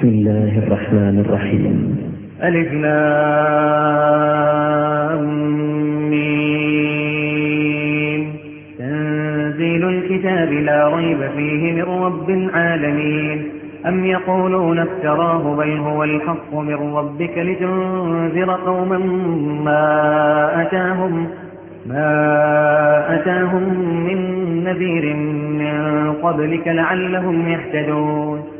بسم الله الرحمن الرحيم. ألف لام تنزيل الكتاب لا ريب فيه من رب العالمين. أم يقولون افتراه بل هو الحق من ربك لتنذر قوما ما أتاهم ما أتاهم من نذير من قبلك لعلهم يهتدون.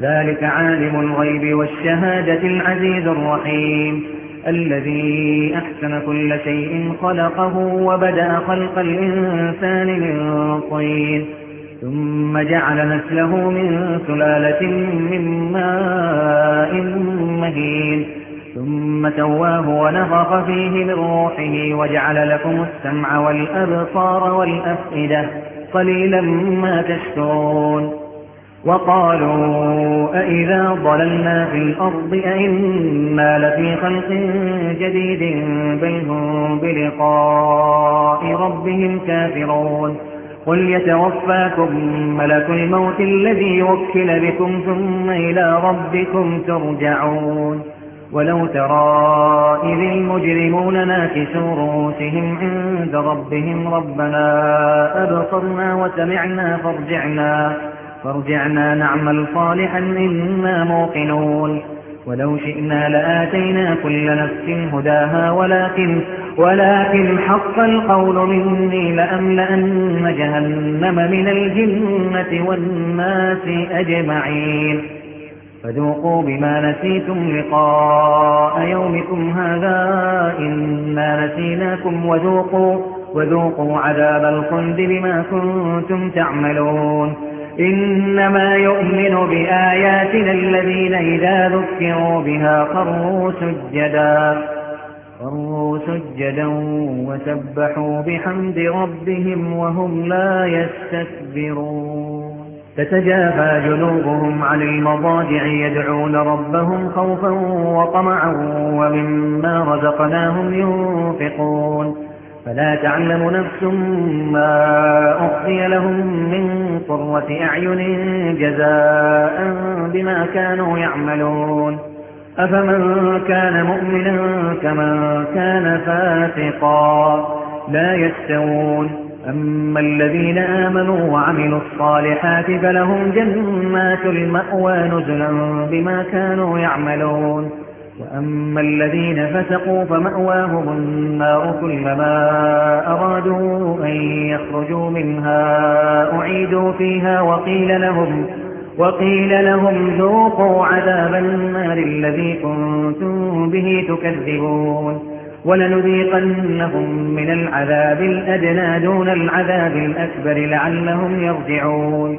ذلك عالم الغيب والشهادة العزيز الرحيم. الذي أحسن كل شيء خلقه وبدأ خلق الإنسان من طين ثم جعل نسله من سلالة من ماء مهين ثم سواه ونفخ فيه من روحه وجعل لكم السمع والأبصار والأفئدة قليلا ما تشكرون. وقالوا أئذا ضللنا في الأرض أئنا لفي خلق جديد بل هم بلقاء ربهم كافرون. قل يتوفاكم ملك الموت الذي وكل بكم ثم إلى ربكم ترجعون. ولو ترى إذ المجرمون ناكسوا رؤوسهم عند ربهم ربنا أبصرنا وسمعنا فارجعنا. فارجعنا نعمل صالحا إنا موقنون. ولو شئنا لآتينا كل نفس هداها ولكن, ولكن حق القول مني لأملأن جهنم من الجنة والناس أجمعين. فذوقوا بما نسيتم لقاء يومكم هذا إنا نسيناكم. وذوقوا, وذوقوا عذاب الخلد بما كنتم تعملون. إنما يؤمن بآياتنا الذين إذا ذكروا بها خروا سجدا خروا سجدا وسبحوا بحمد ربهم وهم لا يستكبرون. تتجافى جنوبهم عن المضاجع يدعون ربهم خوفا وطمعا ومما رزقناهم ينفقون. فلا تعلم نفس ما أخفي لهم من قرة أعين جزاء بما كانوا يعملون. أفمن كان مؤمنا كمن كان فاسقا لا يستوون. أما الذين آمنوا وعملوا الصالحات فلهم جنات المأوى نزلا بما كانوا يعملون. وأما الذين فسقوا فمأواهم النار كلما أرادوا أن يخرجوا منها أعيدوا فيها وقيل لهم وقيل لهم ذوقوا عذاب النار الذي كنتم به تكذبون ولنذيقنهم من العذاب الأدنى دون العذاب الأكبر لعلهم يرجعون